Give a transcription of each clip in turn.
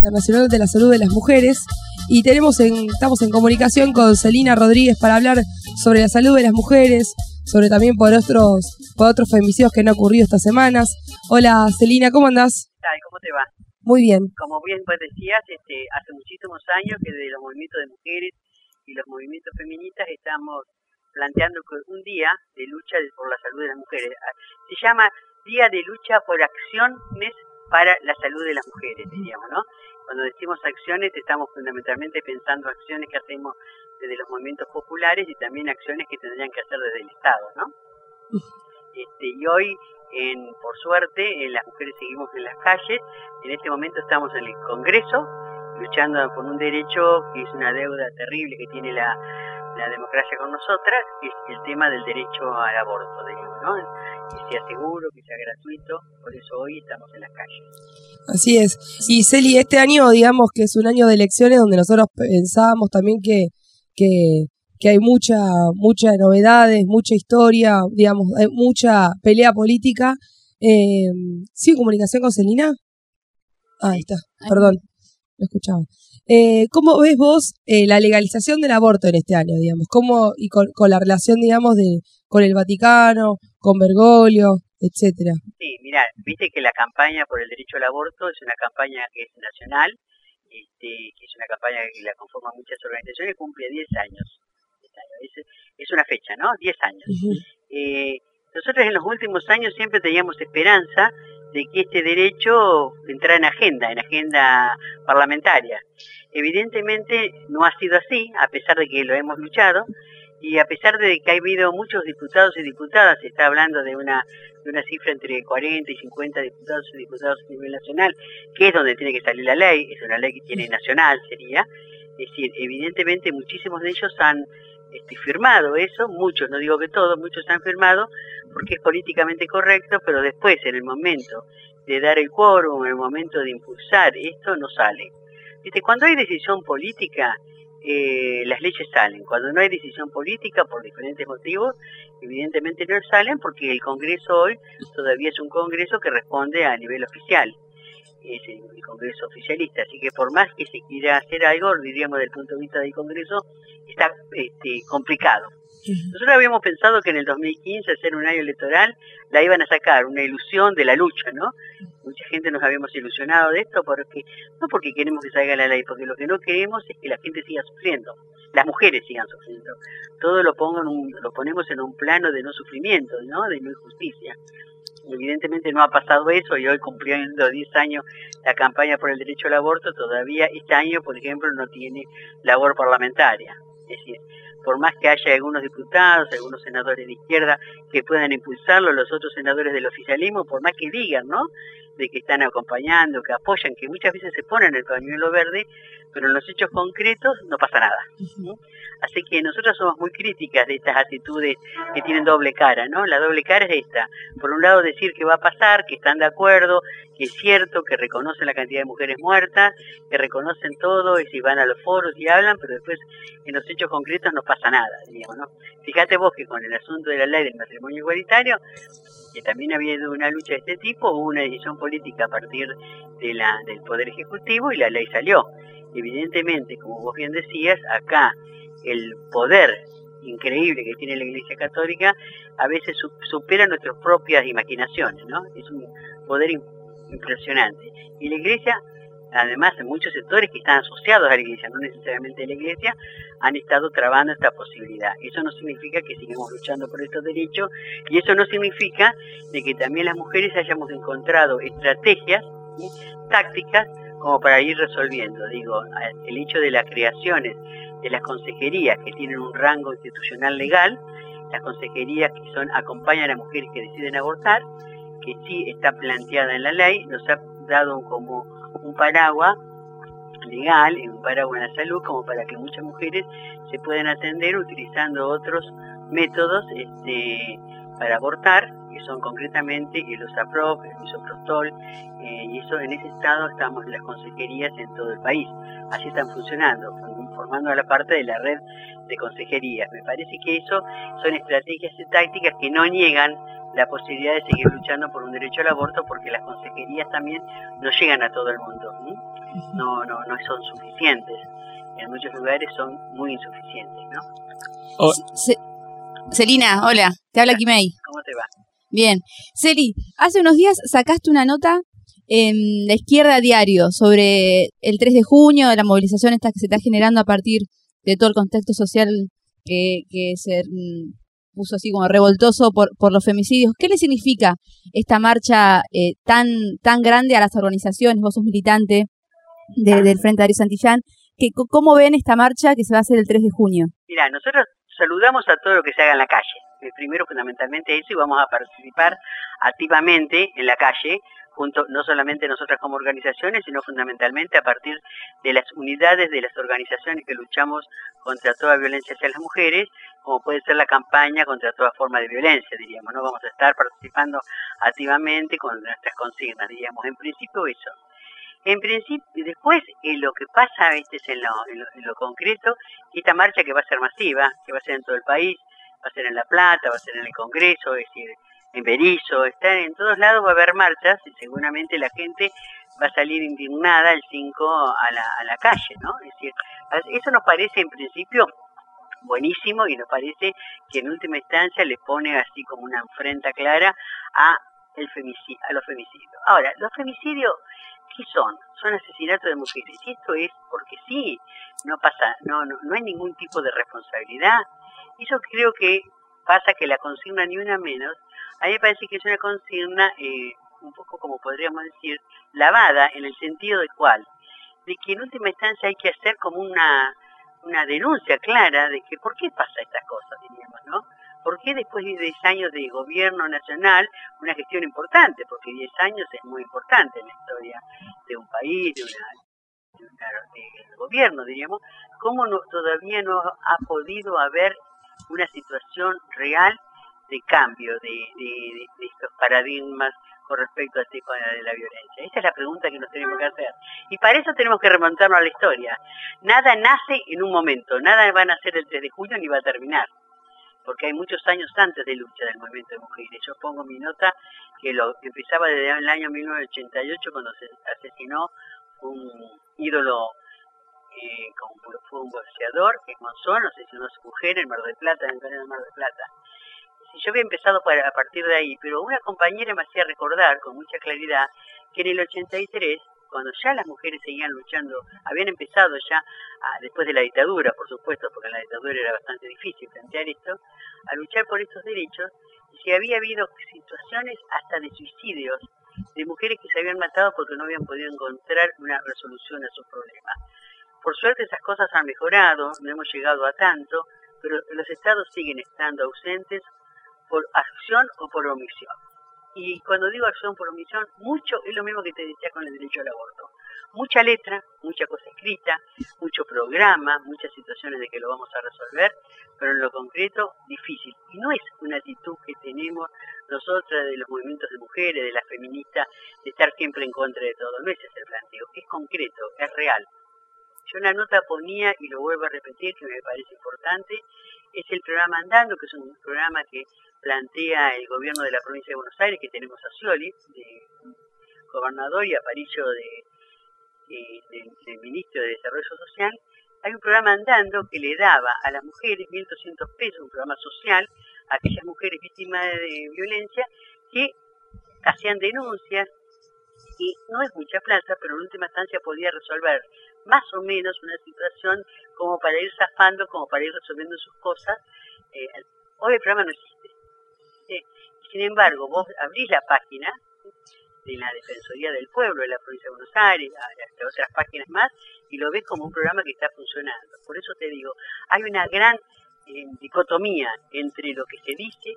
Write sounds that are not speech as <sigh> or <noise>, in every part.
Internacional de la Salud de las Mujeres y tenemos en, estamos en comunicación con Celina Rodríguez para hablar sobre la salud de las mujeres, sobre también por otros, por otros femicidios que han ocurrido estas semanas. Hola Celina, ¿cómo andás? ¿Cómo te va? Muy bien. Como bien pues decías, este, hace muchísimos años que desde los movimientos de mujeres y los movimientos feministas estamos planteando un día de lucha por la salud de las mujeres. Ah, se llama Día de Lucha por Acciones para la Salud de las Mujeres, diríamos, ¿no? Cuando decimos acciones, estamos fundamentalmente pensando acciones que hacemos desde los movimientos populares y también acciones que tendrían que hacer desde el Estado, ¿no? <laughs> Este, y hoy, en, por suerte, en las mujeres seguimos en las calles. En este momento estamos en el Congreso, luchando por un derecho que es una deuda terrible que tiene la, la democracia con nosotras, es el tema del derecho al aborto, digamos, ¿no? Que sea seguro, que sea gratuito, por eso hoy estamos en las calles. Así es. Y Celi, este año, digamos que es un año de elecciones donde nosotros pensábamos también que, que, que hay mucha, mucha novedades, mucha historia, digamos, hay mucha pelea política. Eh, ¿Sí, comunicación con Celina? Ah, ahí está, perdón, lo escuchaba. Eh, ¿Cómo ves vos eh, la legalización del aborto en este año, digamos? ¿Cómo, y con, la relación, digamos, de con el Vaticano, con Bergoglio, etcétera? Sí, mira, viste que la campaña por el derecho al aborto es una campaña que es nacional, este, que es una campaña que la conforman muchas organizaciones, cumple 10 años. Es, una fecha, ¿no? 10 años. eh, nosotros en los últimos años siempre teníamos esperanza de que este derecho entrara en agenda, en agenda parlamentaria. Evidentemente no ha sido así, a pesar de que lo hemos luchado, y a pesar de que ha habido muchos diputados y diputadas, se está hablando de una, de una cifra entre 40 y 50 diputados y diputadas a nivel nacional, que es donde tiene que salir la ley, es una ley que tiene nacional, sería. Es decir, evidentemente muchísimos de ellos han este, firmado eso, muchos, no digo que todos, muchos han firmado, porque es políticamente correcto, pero después, en el momento de dar el quórum, en el momento de impulsar esto, no sale. ¿Viste? Cuando hay decisión política, eh, las leyes salen. Cuando no hay decisión política, por diferentes motivos, evidentemente no salen porque el Congreso hoy todavía es un Congreso que responde a nivel oficial. Es el, Congreso oficialista. Así que por más que se quiera hacer algo, diríamos desde el punto de vista del Congreso, está este, complicado. Nosotros habíamos pensado que en el 2015, ser un año electoral, la iban a sacar, una ilusión de la lucha, ¿no? Mucha gente nos habíamos ilusionado de esto, porque no porque queremos que salga la ley, porque lo que no queremos es que la gente siga sufriendo, las mujeres sigan sufriendo. Todo lo, pongan lo ponemos en un plano de no sufrimiento, ¿no? De no injusticia. Evidentemente no ha pasado eso y hoy cumpliendo 10 años la campaña por el derecho al aborto, todavía este año, por ejemplo, no tiene labor parlamentaria. Es decir, por más que haya algunos diputados, algunos senadores de izquierda que puedan impulsarlo, los otros senadores del oficialismo, por más que digan, ¿no? De que están acompañando, que apoyan, que muchas veces se ponen el pañuelo verde, pero en los hechos concretos no pasa nada. Así que nosotros somos muy críticas de estas actitudes que tienen doble cara, ¿no? La doble cara es esta. Por un lado decir que va a pasar, que están de acuerdo, que es cierto, que reconocen la cantidad de mujeres muertas, que reconocen todo y si van a los foros y hablan, pero después en los hechos concretos no pasa nada, digamos, ¿no? Fíjate vos que con el asunto de la ley del matrimonio igualitario, que también había habido una lucha de este tipo, hubo una decisión política a partir de la, del Poder Ejecutivo y la ley salió. Evidentemente, como vos bien decías, acá el poder increíble que tiene la Iglesia Católica a veces supera nuestras propias imaginaciones, ¿no? Es un poder impresionante. Y la Iglesia, además, en muchos sectores que están asociados a la Iglesia, no necesariamente a la Iglesia, han estado trabando esta posibilidad. Eso no significa que sigamos luchando por estos derechos y eso no significa de que también las mujeres hayamos encontrado estrategias, tácticas, como para ir resolviendo. Digo, el hecho de las creaciones de las consejerías que tienen un rango institucional legal, las consejerías que acompañan a mujeres que deciden abortar, que sí está planteada en la ley, nos ha dado como un paraguas legal, un paraguas en la salud, como para que muchas mujeres se puedan atender utilizando otros métodos este, para abortar, que son concretamente el Osaprop, el Misoprostol, eh, y eso en ese estado estamos las consejerías en todo el país. Así están funcionando, formando la parte de la red de consejerías. Me parece que eso son estrategias y tácticas que no niegan la posibilidad de seguir luchando por un derecho al aborto porque las consejerías también no llegan a todo el mundo. no, no, no son suficientes. En muchos lugares son muy insuficientes, ¿no? Celina, hola, te habla Kimei. ¿Cómo te va? Bien. Celi, hace unos días sacaste una nota en La Izquierda Diario sobre el 3 de junio, la movilización esta que se está generando a partir de todo el contexto social que, que se mm, puso así como revoltoso por, por los femicidios. ¿Qué le significa esta marcha eh, tan, tan grande a las organizaciones? Vos sos militante del Frente Darío Santillán. Que, ¿Cómo ven esta marcha que se va a hacer el 3 de junio? Mira, nosotros saludamos a todo lo que se haga en la calle. Primero, fundamentalmente eso, y vamos a participar activamente en la calle junto no solamente nosotras como organizaciones, sino fundamentalmente a partir de las unidades de las organizaciones que luchamos contra toda violencia hacia las mujeres, como puede ser la campaña contra toda forma de violencia, diríamos, ¿no? Vamos a estar participando activamente con nuestras consignas, diríamos, en principio eso. En principio, después en lo que pasa este es en lo, en lo concreto, esta marcha que va a ser masiva, que va a ser en todo el país, va a ser en La Plata, va a ser en el Congreso, es decir, en Berizo, está en todos lados va a haber marchas y seguramente la gente va a salir indignada el 5 a la, a la calle, ¿no? Es decir, eso nos parece en principio buenísimo y nos parece que en última instancia le pone así como una enfrenta clara a el femicidio, a los femicidios. Ahora, los femicidios ¿qué son? Son asesinatos de mujeres. Y esto es porque sí, no pasa, no, no, no hay ningún tipo de responsabilidad. Eso creo que pasa que la consigna ni una menos. A mí me parece que es una consigna eh, un poco como podríamos decir, lavada en el sentido de cuál, de que en última instancia hay que hacer como una, una denuncia clara de que por qué pasa estas cosas, diríamos, ¿no? ¿Por qué después de 10 años de gobierno nacional, una gestión importante, porque 10 años es muy importante en la historia de un país, de una, de gobierno, diríamos, cómo no, todavía no ha podido haber una situación real de cambio de, de, estos paradigmas con respecto al tipo de la violencia? Esa es la pregunta que nos tenemos que hacer. Y para eso tenemos que remontarnos a la historia. Nada nace en un momento, nada va a nacer el 3 de junio ni va a terminar. Porque hay muchos años antes de lucha del movimiento de mujeres. Yo pongo mi nota que lo empezaba desde el año 1988 cuando se asesinó un ídolo eh, como fue un boxeador, que Monzón, asesinó a su mujer en Mar del Plata, en el Mar del Plata yo había empezado a partir de ahí, pero una compañera me hacía recordar con mucha claridad que en el 83, cuando ya las mujeres seguían luchando, habían empezado ya, después de la dictadura, por supuesto, porque en la dictadura era bastante difícil plantear esto, a luchar por estos derechos, y si había habido situaciones hasta de suicidios de mujeres que se habían matado porque no habían podido encontrar una resolución a sus problemas. Por suerte esas cosas han mejorado, no hemos llegado a tanto, pero los estados siguen estando ausentes por acción o por omisión. Y cuando digo acción por omisión, mucho es lo mismo que te decía con el derecho al aborto. Mucha letra, mucha cosa escrita, mucho programa, muchas situaciones de que lo vamos a resolver, pero en lo concreto difícil. Y no es una actitud que tenemos nosotras de los movimientos de mujeres, de las feministas, de estar siempre en contra de todo. No es el planteo, es concreto, es real. Yo en la nota ponía, y lo vuelvo a repetir, que me parece importante, es el programa Andando, que es un programa que plantea el gobierno de la provincia de Buenos Aires, que tenemos a Scioli, de gobernador, y a Parillo, de, de, ministro de Desarrollo Social, hay un programa andando que le daba a las mujeres 1.200 pesos, un programa social, a aquellas mujeres víctimas de violencia que hacían denuncias y no es mucha plata, pero en última instancia podía resolver más o menos una situación como para ir zafando, como para ir resolviendo sus cosas. Eh, hoy el programa no existe. Sin embargo, vos abrís la página de la Defensoría del Pueblo de la Provincia de Buenos Aires, de otras páginas más, y lo ves como un programa que está funcionando. Por eso te digo, hay una gran eh, dicotomía entre lo que se dice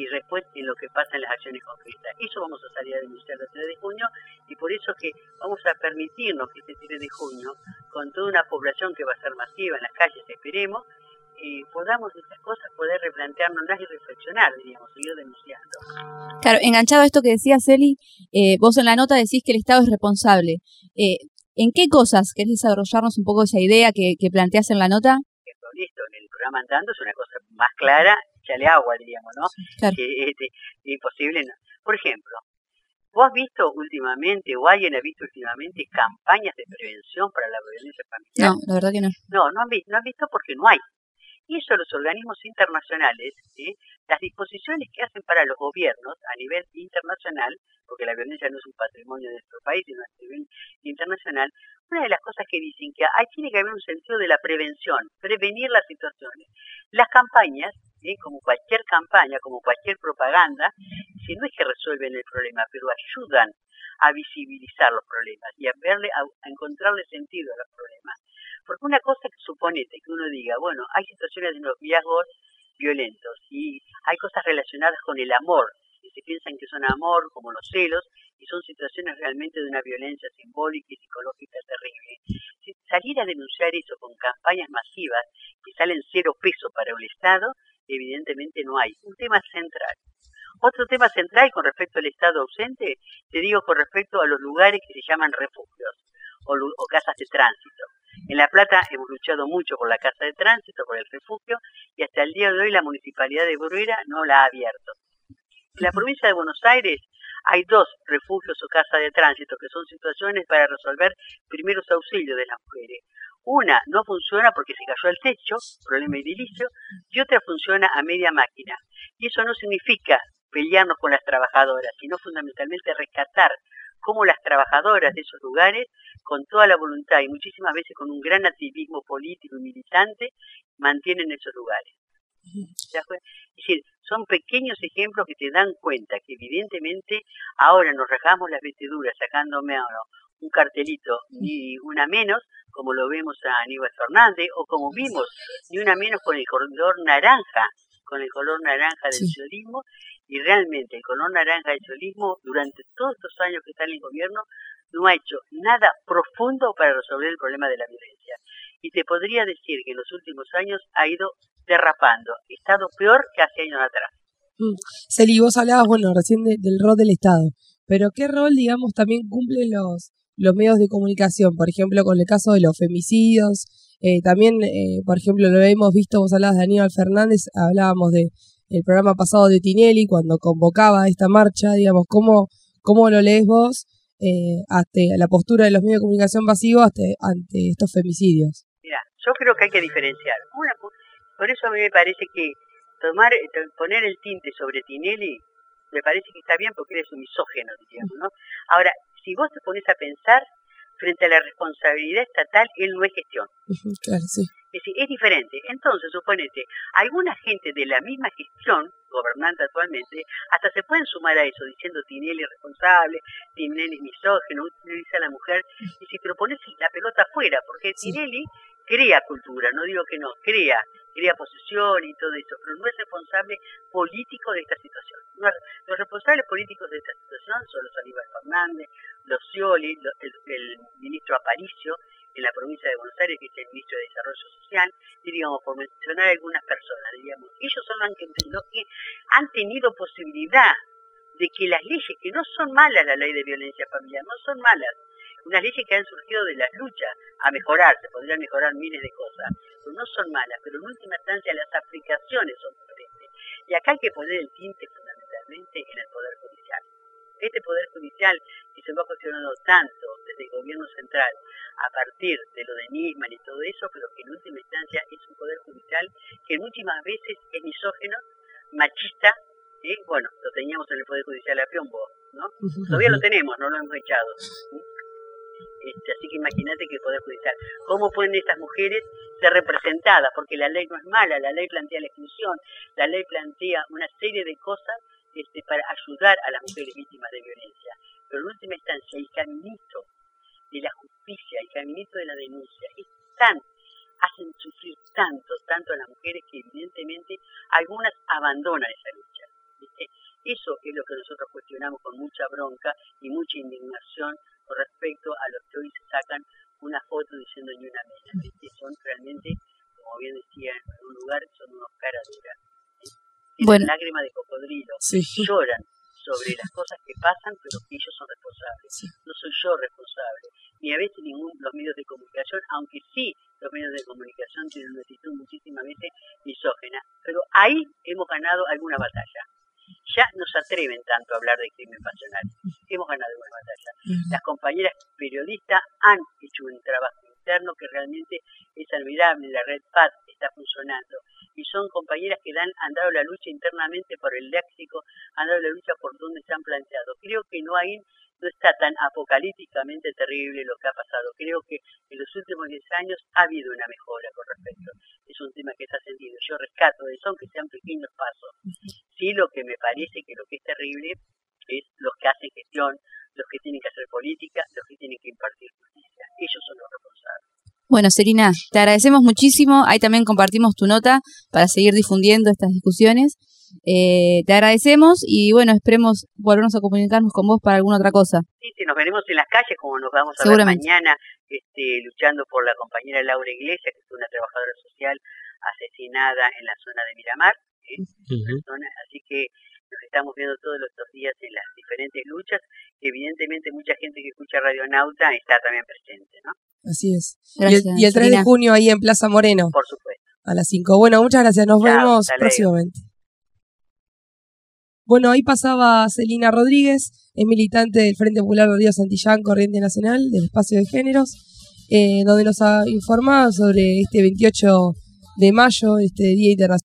y después en lo que pasa en las acciones concretas. Eso vamos a salir a denunciar el 3 de junio y por eso que vamos a permitirnos que este 3 de junio, con toda una población que va a ser masiva en las calles, esperemos, eh, podamos estas cosas poder replantearnos y reflexionar, diríamos, seguir denunciando. Claro, enganchado a esto que decía Celi, eh, vos en la nota decís que el Estado es responsable. Eh, ¿En qué cosas querés desarrollarnos un poco esa idea que, que planteás en la nota? Listo, en el programa Andando es una cosa más clara, echale agua, diríamos, ¿no? Que es, imposible. No. Por ejemplo, ¿Vos has visto últimamente, o alguien ha visto últimamente, campañas de prevención para la violencia familiar? No, la verdad que no. No, no han visto, no han visto porque no hay. Y eso los organismos internacionales, las disposiciones que hacen para los gobiernos a nivel internacional, porque la violencia no es un patrimonio de nuestro país, sino a nivel internacional, una de las cosas que dicen que ahí tiene que haber un sentido de la prevención, prevenir las situaciones. Las campañas, como cualquier campaña, como cualquier propaganda, si no es que resuelven el problema, pero ayudan a visibilizar los problemas y a verle, a encontrarle sentido a los problemas. Porque una cosa que suponete que uno diga, bueno, hay situaciones de noviazgos violentos y hay cosas relacionadas con el amor, y se piensan que son amor, como los celos, y son situaciones realmente de una violencia simbólica y psicológica terrible. salir a denunciar eso con campañas masivas que salen cero peso para el Estado, evidentemente no hay. Un tema central. Otro tema central con respecto al Estado ausente, te digo con respecto a los lugares que se llaman refugios o casas de tránsito. En La Plata hemos luchado mucho por la casa de tránsito, por el refugio, y hasta el día de hoy la municipalidad de Bruera no la ha abierto. En la provincia de Buenos Aires hay dos refugios o casas de tránsito que son situaciones para resolver primeros auxilios de las mujeres. Una no funciona porque se cayó el techo, problema edilicio, y otra funciona a media máquina. Y eso no significa pelearnos con las trabajadoras, sino fundamentalmente rescatar cómo las trabajadoras de esos lugares, con toda la voluntad y muchísimas veces con un gran activismo político y militante, mantienen esos lugares. Es decir, son pequeños ejemplos que te dan cuenta que evidentemente ahora nos rajamos las vestiduras sacándome un cartelito ni una menos, como lo vemos a Aníbal Fernández, o como vimos ni una menos con el color naranja, con el color naranja del sí y realmente el color naranja del cholismo durante todos estos años que está en el gobierno no ha hecho nada profundo para resolver el problema de la violencia. Y te podría decir que en los últimos años ha ido derrapando, ha estado peor que hace años atrás. Mm. Celi, vos hablabas, bueno, recién del rol del Estado, pero ¿qué rol, digamos, también cumplen los, los medios de comunicación? Por ejemplo, con el caso de los femicidios, eh, también, eh, por ejemplo, lo hemos visto, vos hablabas de Aníbal Fernández, hablábamos de el programa pasado de Tinelli cuando convocaba esta marcha, digamos, ¿cómo, cómo lo lees vos eh, ante la postura de los medios de comunicación pasivos ante, estos femicidios? Mira, yo creo que hay que diferenciar. por eso a mí me parece que tomar eh, poner el tinte sobre Tinelli me parece que está bien porque él es un misógeno, digamos, ¿no? Ahora, si vos te pones a pensar frente a la responsabilidad estatal, él no es gestión. Claro, sí. Es decir, es diferente. Entonces, suponete, alguna gente de la misma gestión, gobernante actualmente, hasta se pueden sumar a eso, diciendo Tinelli es responsable, Tinelli es misógeno, utiliza a la mujer, y si propones la pelota afuera, porque Tinelli crea cultura, no digo que no, crea, crea posesión y todo eso, pero no es responsable político de esta situación. los responsables políticos de esta situación son los Aníbal Fernández, los Scioli, el, el ministro Aparicio, en la provincia de Buenos Aires, que es el ministro de Desarrollo Social, y digamos, por mencionar algunas personas, digamos, ellos son los que han tenido posibilidad de que las leyes, que no son malas la ley de violencia familiar, no son malas, unas leyes que han surgido de las luchas a mejorar, se podrían mejorar miles de cosas, no son malas, pero en última instancia las aplicaciones son diferentes. Y acá hay que poner el tinte fundamentalmente en el Poder Judicial este Poder Judicial que se va cuestionando tanto desde el gobierno central a partir de lo de Nisman y todo eso, pero que en última instancia es un Poder Judicial que muchísimas veces es misógeno, machista, ¿eh? bueno, lo teníamos en el Poder Judicial a Piombo, ¿no? Todavía lo tenemos, no lo hemos echado. <laughs> Este, así que imagínate que el Poder Judicial, ¿cómo pueden estas mujeres ser representadas? Porque la ley no es mala, la ley plantea la exclusión, la ley plantea una serie de cosas este, para ayudar a las mujeres víctimas de violencia. Pero en última instancia, el caminito de la justicia, el caminito de la denuncia, es tan, hacen sufrir tanto, tanto a las mujeres que evidentemente algunas abandonan esa lucha. Eso es lo que nosotros cuestionamos con mucha bronca y mucha indignación con respecto a los que hoy se sacan una foto diciendo ni una mena. Son realmente, como bien decía en algún lugar, son unos caras duras bueno. lágrimas de cocodrilo, lloran sobre las cosas que pasan, pero que ellos son responsables. No soy yo responsable, ni a veces ningún los medios de comunicación, aunque sí los medios de comunicación tienen una actitud muchísimas veces misógena, pero ahí hemos ganado alguna batalla. Ya no se atreven tanto a hablar de crimen pasional. Hemos ganado una batalla. Las compañeras periodistas han hecho un trabajo interno que realmente es admirable. La red PAD está funcionando. Y son compañeras que dan, han dado la lucha internamente por el léxico, han dado la lucha por donde se han planteado. Creo que no hay no está tan apocalípticamente terrible lo que ha pasado. Creo que en los últimos 10 años ha habido una mejora con respecto. Es un tema que está sentido. Yo rescato eso, aunque sean pequeños pasos. Sí, lo que me parece que lo que es terrible es los que hacen gestión, los que tienen que hacer política, los que tienen que impartir justicia. Ellos son los responsables. Bueno, Serina, te agradecemos muchísimo. Ahí también compartimos tu nota para seguir difundiendo estas discusiones. Eh, te agradecemos y bueno, esperemos volvernos a comunicarnos con vos para alguna otra cosa. Sí, sí, nos veremos en las calles como nos vamos a ver mañana este, luchando por la compañera Laura Iglesias, que es una trabajadora social asesinada en la zona de Miramar. así que nos estamos viendo todos estos días en las diferentes luchas. Evidentemente mucha gente que escucha Radio Nauta está también presente, ¿no? Así es. y, el, 3 de junio ahí en Plaza Moreno. Por supuesto. A las 5. Bueno, muchas gracias. Nos vemos próximamente. Bueno, ahí pasaba Celina Rodríguez, es militante del Frente Popular de Río Santillán, Corriente Nacional, del Espacio de Géneros, eh, donde nos ha informado sobre este 28 de mayo, este Día Internacional.